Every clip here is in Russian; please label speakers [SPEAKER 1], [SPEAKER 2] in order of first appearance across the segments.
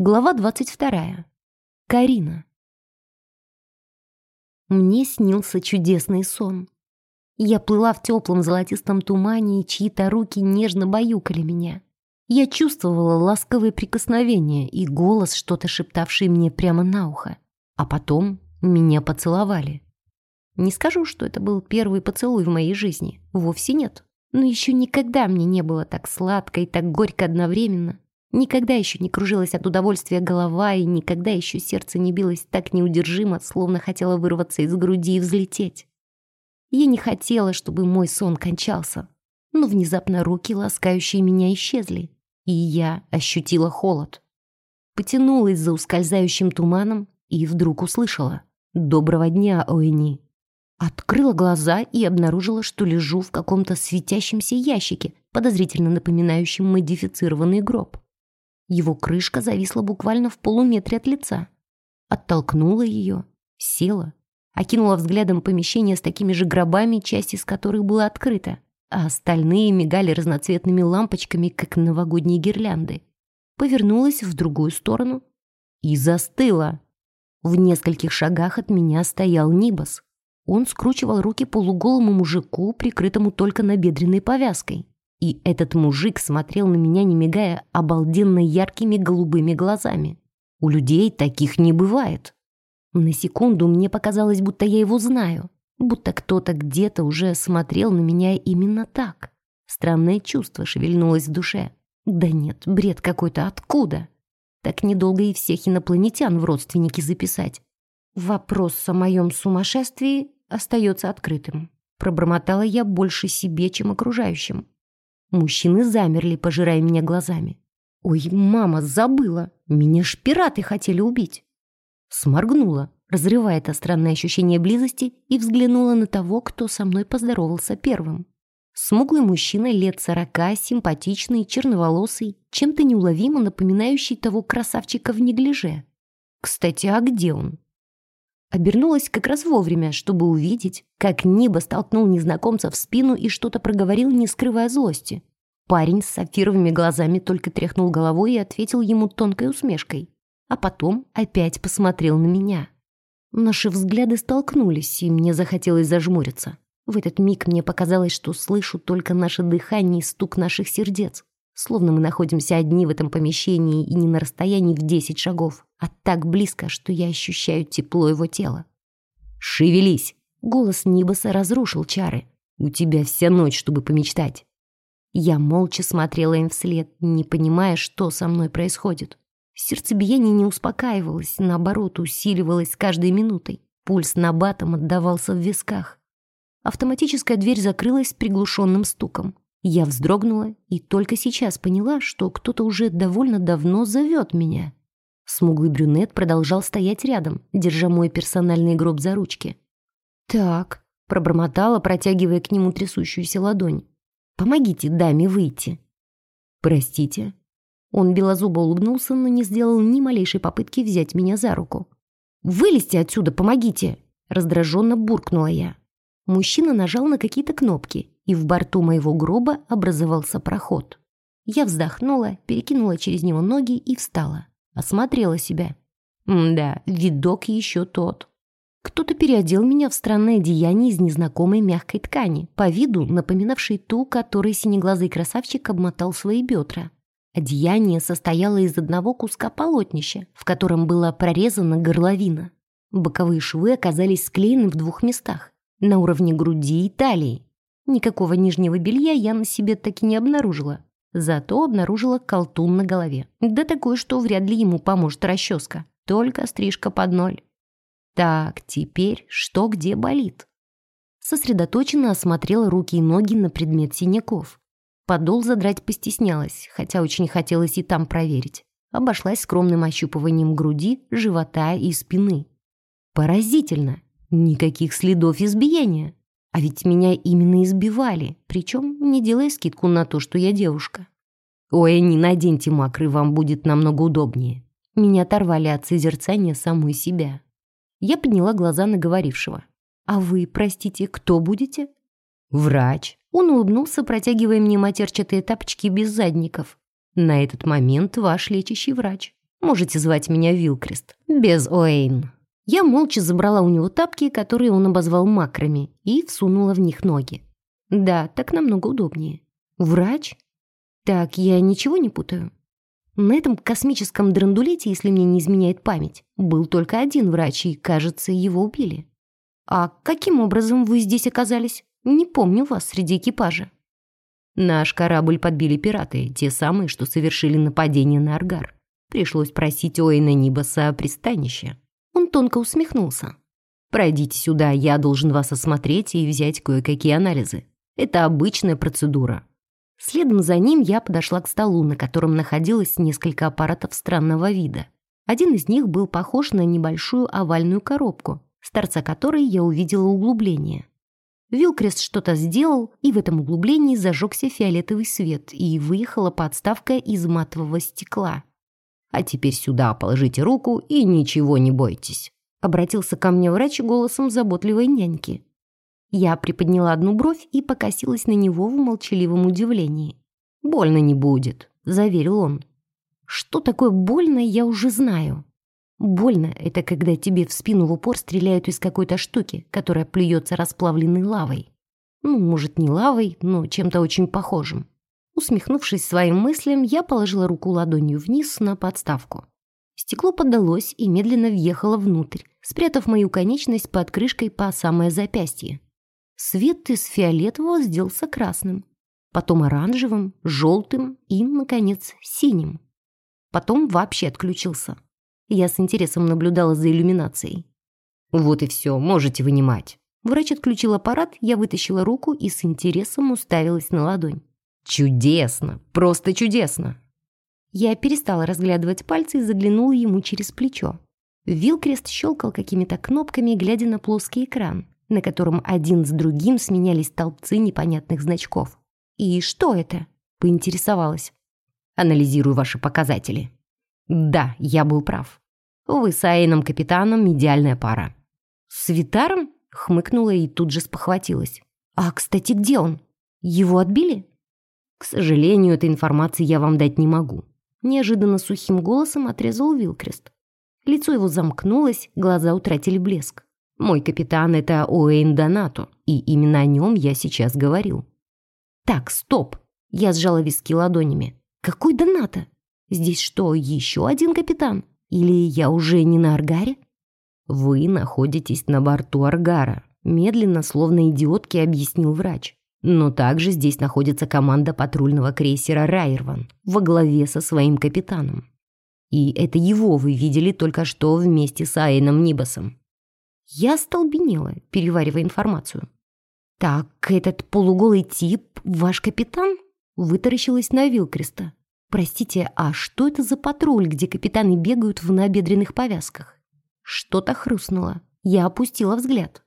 [SPEAKER 1] Глава 22. Карина. Мне снился чудесный сон. Я плыла в теплом золотистом тумане, и чьи-то руки нежно баюкали меня. Я чувствовала ласковые прикосновения и голос, что-то шептавший мне прямо на ухо. А потом меня поцеловали. Не скажу, что это был первый поцелуй в моей жизни. Вовсе нет. Но еще никогда мне не было так сладко и так горько одновременно. Никогда еще не кружилась от удовольствия голова, и никогда еще сердце не билось так неудержимо, словно хотело вырваться из груди и взлететь. Я не хотела, чтобы мой сон кончался, но внезапно руки, ласкающие меня, исчезли, и я ощутила холод. Потянулась за ускользающим туманом и вдруг услышала «Доброго дня, Оэни!». Открыла глаза и обнаружила, что лежу в каком-то светящемся ящике, подозрительно напоминающем модифицированный гроб. Его крышка зависла буквально в полуметре от лица. Оттолкнула ее, села, окинула взглядом помещение с такими же гробами, часть из которых была открыта, а остальные мигали разноцветными лампочками, как новогодние гирлянды. Повернулась в другую сторону и застыла. В нескольких шагах от меня стоял Нибас. Он скручивал руки полуголому мужику, прикрытому только набедренной повязкой. И этот мужик смотрел на меня, не мигая, обалденно яркими голубыми глазами. У людей таких не бывает. На секунду мне показалось, будто я его знаю, будто кто-то где-то уже смотрел на меня именно так. Странное чувство шевельнулось в душе. Да нет, бред какой-то, откуда? Так недолго и всех инопланетян в родственники записать. Вопрос о моем сумасшествии остается открытым. Пробормотала я больше себе, чем окружающим. Мужчины замерли, пожирая меня глазами. «Ой, мама, забыла! Меня ж пираты хотели убить!» Сморгнула, разрывая это странное ощущение близости, и взглянула на того, кто со мной поздоровался первым. Смуглый мужчина лет сорока, симпатичный, черноволосый, чем-то неуловимо напоминающий того красавчика в неглиже. Кстати, а где он? Обернулась как раз вовремя, чтобы увидеть, как Ниба столкнул незнакомца в спину и что-то проговорил, не скрывая злости. Парень с сапфировыми глазами только тряхнул головой и ответил ему тонкой усмешкой. А потом опять посмотрел на меня. Наши взгляды столкнулись, и мне захотелось зажмуриться. В этот миг мне показалось, что слышу только наше дыхание и стук наших сердец. Словно мы находимся одни в этом помещении и не на расстоянии в десять шагов, а так близко, что я ощущаю тепло его тела. «Шевелись!» Голос Нибаса разрушил чары. «У тебя вся ночь, чтобы помечтать». Я молча смотрела им вслед, не понимая, что со мной происходит. Сердцебиение не успокаивалось, наоборот, усиливалось с каждой минутой. Пульс набатом отдавался в висках. Автоматическая дверь закрылась с приглушенным стуком. Я вздрогнула и только сейчас поняла, что кто-то уже довольно давно зовет меня. Смуглый брюнет продолжал стоять рядом, держа мой персональный гроб за ручки. «Так», — пробормотала, протягивая к нему трясущуюся ладонь. «Помогите даме выйти». «Простите». Он белозубо улыбнулся, но не сделал ни малейшей попытки взять меня за руку. «Вылезьте отсюда, помогите!» Раздраженно буркнула я. Мужчина нажал на какие-то кнопки, и в борту моего гроба образовался проход. Я вздохнула, перекинула через него ноги и встала. Осмотрела себя. да, видок еще тот. Кто-то переодел меня в странное одеяние из незнакомой мягкой ткани, по виду напоминавшей ту, которой синеглазый красавчик обмотал свои бедра. Одеяние состояло из одного куска полотнища, в котором была прорезана горловина. Боковые швы оказались склеены в двух местах, на уровне груди и талии. Никакого нижнего белья я на себе так и не обнаружила. Зато обнаружила колтун на голове. Да такой, что вряд ли ему поможет расческа. Только стрижка под ноль. Так, теперь что где болит? Сосредоточенно осмотрела руки и ноги на предмет синяков. Подол задрать постеснялась, хотя очень хотелось и там проверить. Обошлась скромным ощупыванием груди, живота и спины. Поразительно! Никаких следов избиения. А ведь меня именно избивали, причем не делая скидку на то, что я девушка. Ой, не наденьте макры, вам будет намного удобнее. Меня оторвали от созерцания самой себя. Я подняла глаза на говорившего. «А вы, простите, кто будете?» «Врач». Он улыбнулся, протягивая мне матерчатые тапочки без задников. «На этот момент ваш лечащий врач. Можете звать меня Вилкрест. Без Оэйн». Я молча забрала у него тапки, которые он обозвал макрами, и всунула в них ноги. Да, так намного удобнее. Врач? Так, я ничего не путаю. На этом космическом драндулете, если мне не изменяет память, был только один врач, и, кажется, его убили. А каким образом вы здесь оказались? Не помню вас среди экипажа. Наш корабль подбили пираты, те самые, что совершили нападение на Аргар. Пришлось просить Оэна Нибаса о пристанище. Он тонко усмехнулся. «Пройдите сюда, я должен вас осмотреть и взять кое-какие анализы. Это обычная процедура. Следом за ним я подошла к столу, на котором находилось несколько аппаратов странного вида. Один из них был похож на небольшую овальную коробку, с торца которой я увидела углубление. Вилкрест что-то сделал, и в этом углублении зажегся фиолетовый свет, и выехала подставка из матового стекла. «А теперь сюда положите руку и ничего не бойтесь», обратился ко мне врач голосом заботливой няньки. Я приподняла одну бровь и покосилась на него в молчаливом удивлении. «Больно не будет», — заверил он. «Что такое больно, я уже знаю. Больно — это когда тебе в спину в упор стреляют из какой-то штуки, которая плюется расплавленной лавой. Ну, может, не лавой, но чем-то очень похожим». Усмехнувшись своим мыслям, я положила руку ладонью вниз на подставку. Стекло поддалось и медленно въехало внутрь, спрятав мою конечность под крышкой по самое запястье. Свет из фиолетового сделался красным, потом оранжевым, желтым и, наконец, синим. Потом вообще отключился. Я с интересом наблюдала за иллюминацией. «Вот и все, можете вынимать». Врач отключил аппарат, я вытащила руку и с интересом уставилась на ладонь. «Чудесно! Просто чудесно!» Я перестала разглядывать пальцы и заглянула ему через плечо. Вилкрест щелкал какими-то кнопками, глядя на плоский экран на котором один с другим сменялись толпцы непонятных значков. «И что это?» — поинтересовалась. «Анализирую ваши показатели». «Да, я был прав. Вы с Айном капитаном идеальная пара». «С Витаром?» — хмыкнула и тут же спохватилась. «А, кстати, где он? Его отбили?» «К сожалению, этой информации я вам дать не могу», — неожиданно сухим голосом отрезал Вилкрест. Лицо его замкнулось, глаза утратили блеск. Мой капитан — это Уэйн Донато, и именно о нем я сейчас говорил. Так, стоп. Я сжала виски ладонями. Какой Донато? Здесь что, еще один капитан? Или я уже не на Аргаре? Вы находитесь на борту Аргара, медленно, словно идиотки, объяснил врач. Но также здесь находится команда патрульного крейсера «Райерван» во главе со своим капитаном. И это его вы видели только что вместе с Айном Нибасом. Я столбенела, переваривая информацию. «Так, этот полуголый тип ваш капитан?» Вытаращилась на Вилкреста. «Простите, а что это за патруль, где капитаны бегают в набедренных повязках?» Что-то хрустнуло. Я опустила взгляд.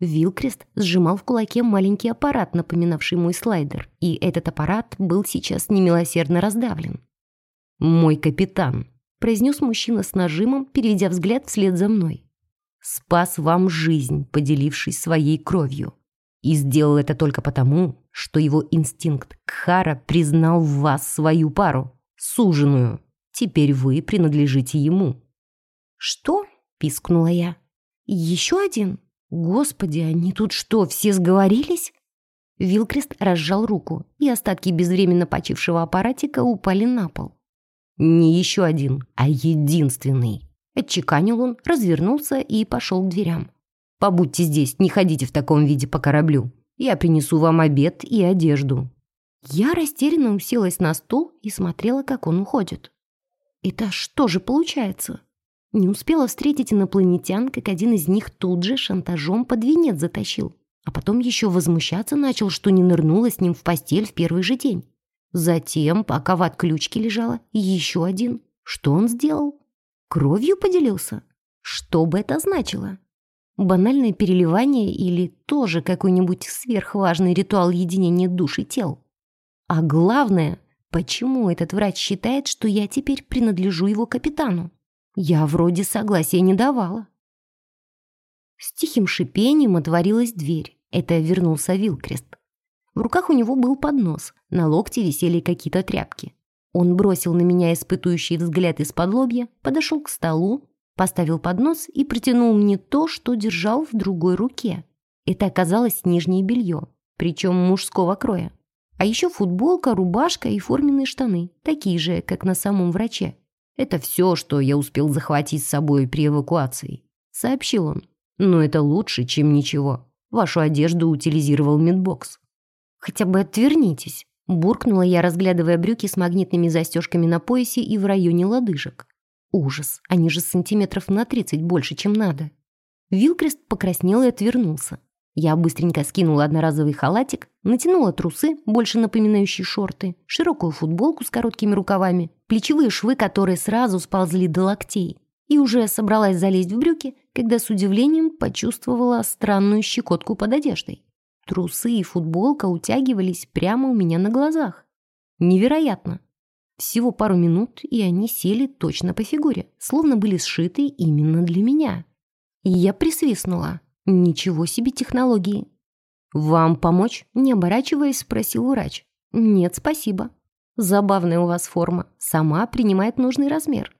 [SPEAKER 1] Вилкрест сжимал в кулаке маленький аппарат, напоминавший мой слайдер, и этот аппарат был сейчас немилосердно раздавлен. «Мой капитан», — произнес мужчина с нажимом, переведя взгляд вслед за мной спас вам жизнь, поделившись своей кровью. И сделал это только потому, что его инстинкт Кхара признал в вас свою пару, суженую. Теперь вы принадлежите ему». «Что?» — пискнула я. «Еще один? Господи, они тут что, все сговорились?» Вилкрест разжал руку, и остатки безвременно почившего аппаратика упали на пол. «Не еще один, а единственный». Отчеканил он, развернулся и пошел к дверям. «Побудьте здесь, не ходите в таком виде по кораблю. Я принесу вам обед и одежду». Я растерянно уселась на стул и смотрела, как он уходит. «Это что же получается?» Не успела встретить инопланетян, как один из них тут же шантажом под венец затащил. А потом еще возмущаться начал, что не нырнула с ним в постель в первый же день. Затем, пока в отключке лежала, еще один. Что он сделал? Кровью поделился? Что бы это значило? Банальное переливание или тоже какой-нибудь сверхважный ритуал единения душ и тел? А главное, почему этот врач считает, что я теперь принадлежу его капитану? Я вроде согласия не давала. С тихим шипением отворилась дверь. Это вернулся Вилкрест. В руках у него был поднос, на локте висели какие-то тряпки. Он бросил на меня испытующий взгляд из-под лобья, подошел к столу, поставил поднос и протянул мне то, что держал в другой руке. Это оказалось нижнее белье, причем мужского кроя. А еще футболка, рубашка и форменные штаны, такие же, как на самом враче. «Это все, что я успел захватить с собой при эвакуации», — сообщил он. «Но это лучше, чем ничего. Вашу одежду утилизировал медбокс». «Хотя бы отвернитесь», Буркнула я, разглядывая брюки с магнитными застежками на поясе и в районе лодыжек. Ужас, они же сантиметров на 30 больше, чем надо. Вилкрест покраснел и отвернулся. Я быстренько скинула одноразовый халатик, натянула трусы, больше напоминающие шорты, широкую футболку с короткими рукавами, плечевые швы, которые сразу сползли до локтей, и уже собралась залезть в брюки, когда с удивлением почувствовала странную щекотку под одеждой. Трусы и футболка утягивались прямо у меня на глазах. Невероятно. Всего пару минут, и они сели точно по фигуре, словно были сшиты именно для меня. И я присвистнула. Ничего себе технологии. «Вам помочь?» – не оборачиваясь, спросил врач. «Нет, спасибо. Забавная у вас форма. Сама принимает нужный размер.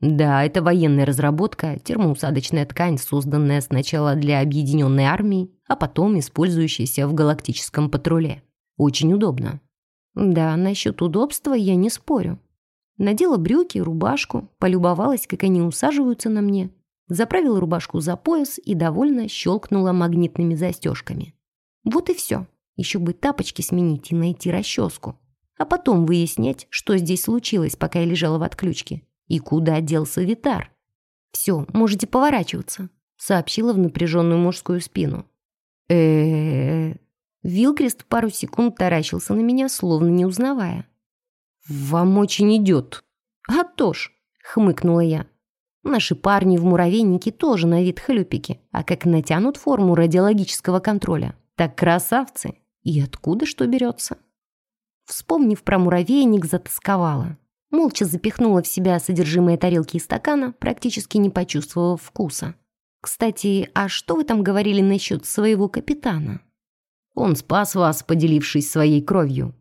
[SPEAKER 1] Да, это военная разработка, термоусадочная ткань, созданная сначала для объединенной армии, а потом использующаяся в галактическом патруле. Очень удобно. Да, насчет удобства я не спорю. Надела брюки, рубашку, полюбовалась, как они усаживаются на мне, заправила рубашку за пояс и довольно щелкнула магнитными застежками. Вот и все. Еще бы тапочки сменить и найти расческу. А потом выяснять, что здесь случилось, пока я лежала в отключке. И куда делся Витар? «Все, можете поворачиваться», — сообщила в напряженную мужскую спину. э Вилкрест пару секунд таращился на меня, словно не узнавая. «Вам очень идет». «А то ж», — хмыкнула я. «Наши парни в муравейнике тоже на вид хлюпики, а как натянут форму радиологического контроля, так красавцы. И откуда что берется?» Вспомнив про муравейник, затасковала. Молча запихнула в себя содержимое тарелки и стакана, практически не почувствовав вкуса. «Кстати, а что вы там говорили насчет своего капитана?» «Он спас вас, поделившись своей кровью.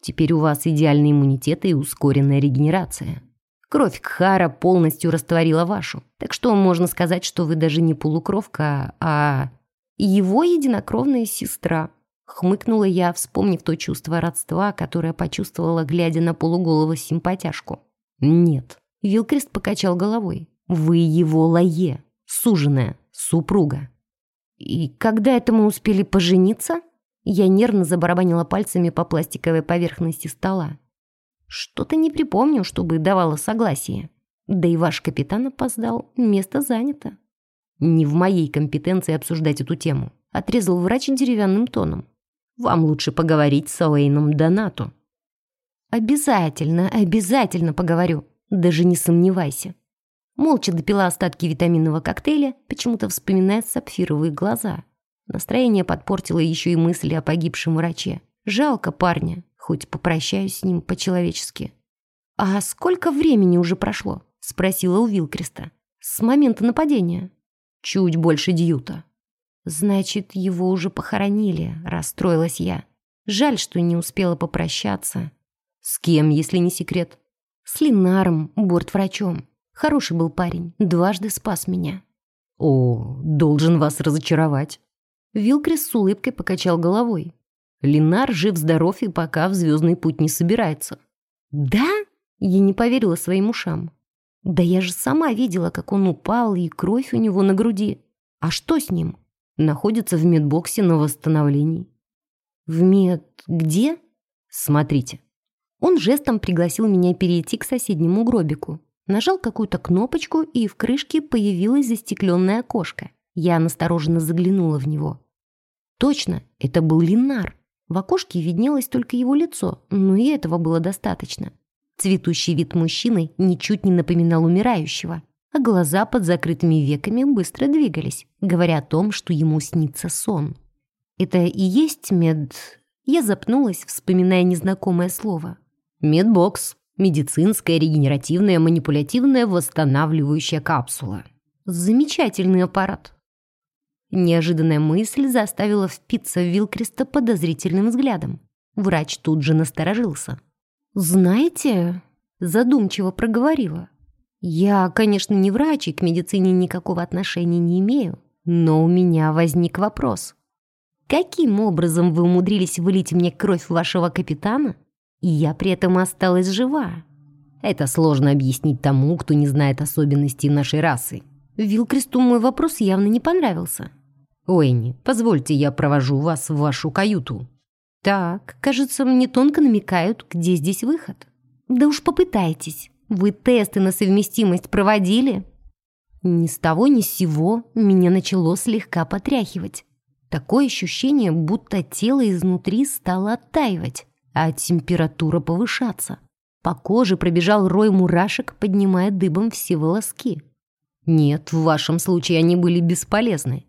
[SPEAKER 1] Теперь у вас идеальный иммунитет и ускоренная регенерация. Кровь Кхара полностью растворила вашу, так что можно сказать, что вы даже не полукровка, а его единокровная сестра», Хмыкнула я, вспомнив то чувство родства, которое почувствовала, глядя на полуголого симпатяшку. «Нет». Вилкрест покачал головой. «Вы его лае, суженая, супруга». «И когда это мы успели пожениться?» Я нервно забарабанила пальцами по пластиковой поверхности стола. «Что-то не припомню, чтобы давала согласие. Да и ваш капитан опоздал, место занято». «Не в моей компетенции обсуждать эту тему», — отрезал врач деревянным тоном. Вам лучше поговорить с Оуэйном Донату». «Обязательно, обязательно поговорю. Даже не сомневайся». Молча допила остатки витаминного коктейля, почему-то вспоминая сапфировые глаза. Настроение подпортило еще и мысли о погибшем враче. Жалко парня, хоть попрощаюсь с ним по-человечески. «А сколько времени уже прошло?» — спросила у Вилкреста. «С момента нападения?» «Чуть больше дьюта». Значит, его уже похоронили, расстроилась я. Жаль, что не успела попрощаться. С кем, если не секрет? С Линаром, бортврачом. Хороший был парень, дважды спас меня. О, должен вас разочаровать. Вилкрис с улыбкой покачал головой. Линар жив-здоров и пока в звездный путь не собирается. Да? Я не поверила своим ушам. Да я же сама видела, как он упал, и кровь у него на груди. А что с ним? находится в медбоксе на восстановлении. В мед... где? Смотрите. Он жестом пригласил меня перейти к соседнему гробику. Нажал какую-то кнопочку, и в крышке появилось застекленное окошко. Я настороженно заглянула в него. Точно, это был Линар. В окошке виднелось только его лицо, но и этого было достаточно. Цветущий вид мужчины ничуть не напоминал умирающего а глаза под закрытыми веками быстро двигались, говоря о том, что ему снится сон. «Это и есть мед...» Я запнулась, вспоминая незнакомое слово. «Медбокс. Медицинская, регенеративная, манипулятивная, восстанавливающая капсула. Замечательный аппарат». Неожиданная мысль заставила впиться в Вилкреста подозрительным взглядом. Врач тут же насторожился. «Знаете...» — задумчиво проговорила. «Я, конечно, не врач и к медицине никакого отношения не имею, но у меня возник вопрос. Каким образом вы умудрились вылить мне кровь вашего капитана, и я при этом осталась жива?» Это сложно объяснить тому, кто не знает особенностей нашей расы. Вилкресту мой вопрос явно не понравился. «Уэнни, позвольте, я провожу вас в вашу каюту». «Так, кажется, мне тонко намекают, где здесь выход». «Да уж попытайтесь. Вы тесты на совместимость проводили?» Ни с того ни с сего меня начало слегка потряхивать. Такое ощущение, будто тело изнутри стало оттаивать, а температура повышаться. По коже пробежал рой мурашек, поднимая дыбом все волоски. Нет, в вашем случае они были бесполезны.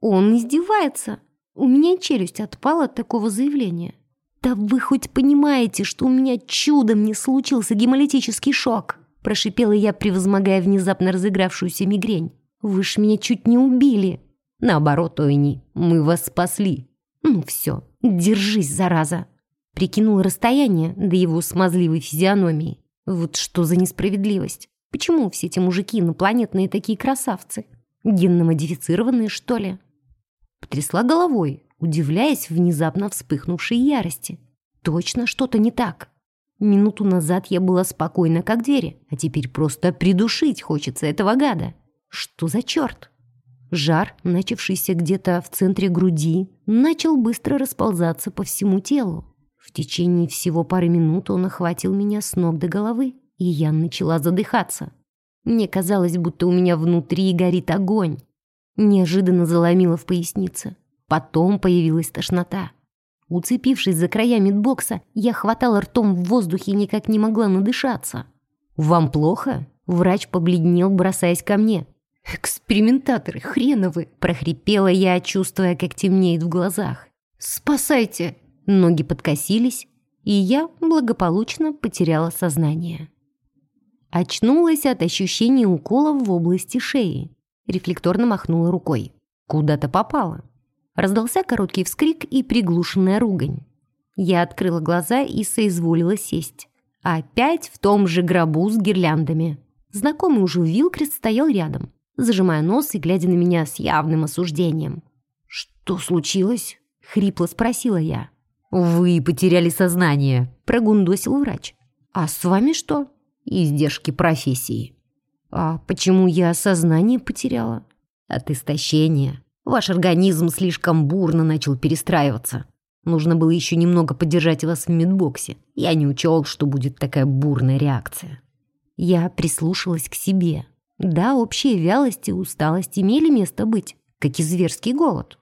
[SPEAKER 1] Он издевается. У меня челюсть отпала от такого заявления. Да вы хоть понимаете, что у меня чудом не случился гемолитический шок? Прошипела я, превозмогая внезапно разыгравшуюся мигрень. Вы ж меня чуть не убили. Наоборот, Ойни, мы вас спасли. Ну все, держись, зараза. Прикинул расстояние до его смазливой физиономии. Вот что за несправедливость. Почему все эти мужики инопланетные такие красавцы? Генно-модифицированные, что ли? Потрясла головой, удивляясь внезапно вспыхнувшей ярости. Точно что-то не так. Минуту назад я была спокойна, как двери, а теперь просто придушить хочется этого гада. Что за черт? Жар, начавшийся где-то в центре груди, начал быстро расползаться по всему телу. В течение всего пары минут он охватил меня с ног до головы, и я начала задыхаться. Мне казалось, будто у меня внутри горит огонь. Неожиданно заломило в пояснице. Потом появилась тошнота. Уцепившись за края мидбокса, я хватала ртом в воздухе и никак не могла надышаться. «Вам плохо?» Врач побледнел, бросаясь ко мне. «Экспериментаторы хреновы!» – прохрипела я, чувствуя, как темнеет в глазах. «Спасайте!» Ноги подкосились, и я благополучно потеряла сознание. Очнулась от ощущения укола в области шеи. Рефлекторно махнула рукой. Куда-то попала. Раздался короткий вскрик и приглушенная ругань. Я открыла глаза и соизволила сесть. Опять в том же гробу с гирляндами. Знакомый уже Вилкрест стоял рядом, зажимая нос и глядя на меня с явным осуждением. «Что случилось?» — хрипло спросила я. «Вы потеряли сознание», — прогундосил врач. «А с вами что?» «Издержки профессии». «А почему я сознание потеряла?» «От истощения. Ваш организм слишком бурно начал перестраиваться. Нужно было еще немного подержать вас в медбоксе. Я не учел, что будет такая бурная реакция». Я прислушалась к себе. Да, общие вялость и усталость имели место быть, как и зверский голод.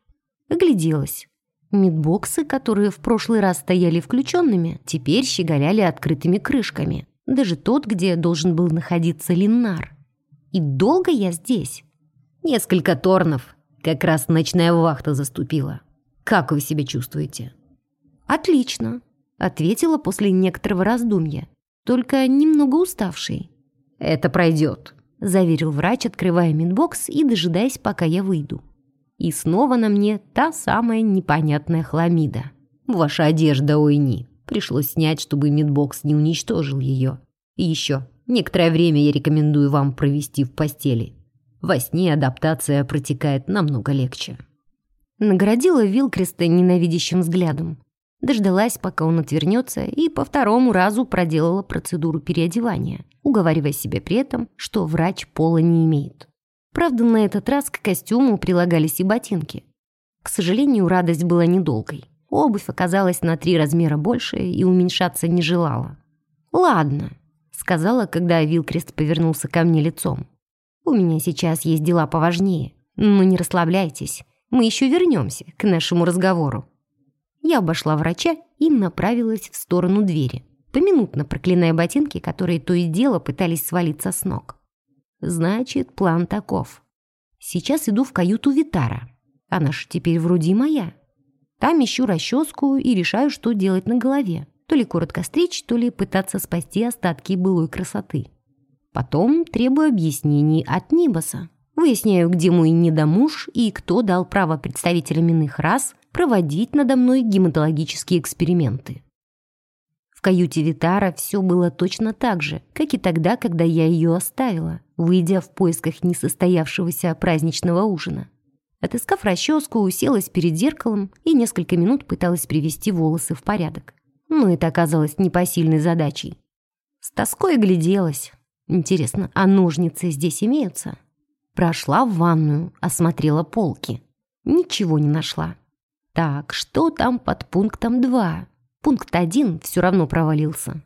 [SPEAKER 1] Огляделась. Мидбоксы, которые в прошлый раз стояли включенными, теперь щеголяли открытыми крышками. Даже тот, где должен был находиться Линнар. И долго я здесь? Несколько торнов. Как раз ночная вахта заступила. Как вы себя чувствуете? Отлично, ответила после некоторого раздумья. Только немного уставший. Это пройдет, заверил врач, открывая мидбокс и дожидаясь, пока я выйду. И снова на мне та самая непонятная хламида. Ваша одежда, Ойни. Пришлось снять, чтобы мидбокс не уничтожил ее. И еще, некоторое время я рекомендую вам провести в постели. Во сне адаптация протекает намного легче. Наградила Вилкреста ненавидящим взглядом. Дождалась, пока он отвернется, и по второму разу проделала процедуру переодевания, уговаривая себя при этом, что врач пола не имеет. Правда, на этот раз к костюму прилагались и ботинки. К сожалению, радость была недолгой. Обувь оказалась на три размера больше и уменьшаться не желала. «Ладно», — сказала, когда Вилкрест повернулся ко мне лицом. «У меня сейчас есть дела поважнее, но не расслабляйтесь, мы еще вернемся к нашему разговору». Я обошла врача и направилась в сторону двери, поминутно проклиная ботинки, которые то и дело пытались свалиться с ног. Значит, план таков. Сейчас иду в каюту Витара. Она ж теперь вроде моя. Там ищу расческу и решаю, что делать на голове. То ли коротко стричь, то ли пытаться спасти остатки былой красоты. Потом требую объяснений от Нибаса. Выясняю, где мой недомуж и кто дал право представителям иных рас проводить надо мной гематологические эксперименты каюте Витара все было точно так же, как и тогда, когда я ее оставила, выйдя в поисках несостоявшегося праздничного ужина. Отыскав расческу, уселась перед зеркалом и несколько минут пыталась привести волосы в порядок. Но это оказалось непосильной задачей. С тоской гляделась. Интересно, а ножницы здесь имеются? Прошла в ванную, осмотрела полки. Ничего не нашла. Так, что там под пунктом 2? Пункт один все равно провалился.